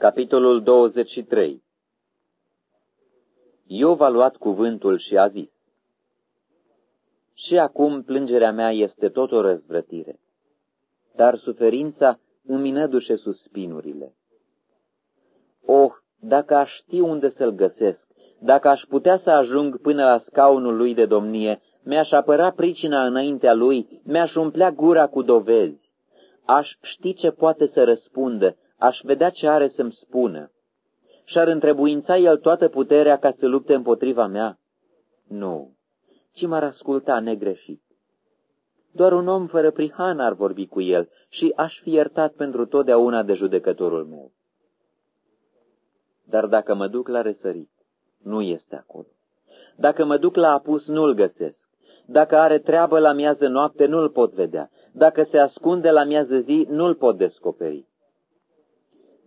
Capitolul 23 Iov a luat cuvântul și a zis, Și acum plângerea mea este tot o răzvrătire, dar suferința îmi nădușe suspinurile. Oh, dacă aș ști unde să-l găsesc, dacă aș putea să ajung până la scaunul lui de domnie, mi-aș apăra pricina înaintea lui, mi-aș umplea gura cu dovezi. Aș ști ce poate să răspundă, aș vedea ce are să-mi spună. Și-ar întrebuința el toată puterea ca să lupte împotriva mea? Nu, ci m-ar asculta negreșit. Doar un om fără prihan ar vorbi cu el și aș fi iertat pentru totdeauna de judecătorul meu. Dar dacă mă duc la răsărit, nu este acolo. Dacă mă duc la apus, nu-l găsesc. Dacă are treabă la miază noapte, nu-l pot vedea. Dacă se ascunde la miază zi, nu-l pot descoperi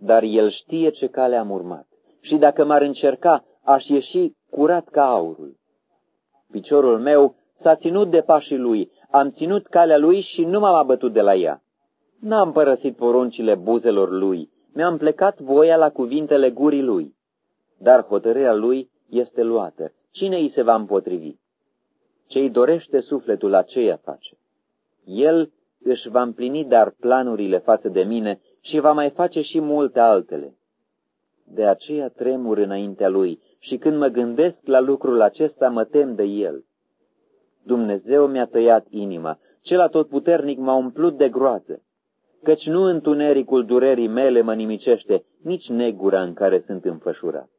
dar el știe ce cale am urmat. Și dacă m-ar încerca, aș ieși curat ca aurul. Piciorul meu s-a ținut de pașii lui, am ținut calea lui și nu m-am abătut de la ea. N-am părăsit poruncile buzelor lui, mi-am plecat voia la cuvintele gurii lui. Dar hotărârea lui este luată. Cine îi se va împotrivi? Ce-i dorește sufletul aceea face. El își va împlini dar planurile față de mine și va mai face și multe altele. De aceea tremur înaintea lui și când mă gândesc la lucrul acesta mă tem de el. Dumnezeu mi-a tăiat inima, cel atotputernic m-a umplut de groază, căci nu întunericul durerii mele mă nimicește, nici negura în care sunt înfășurat.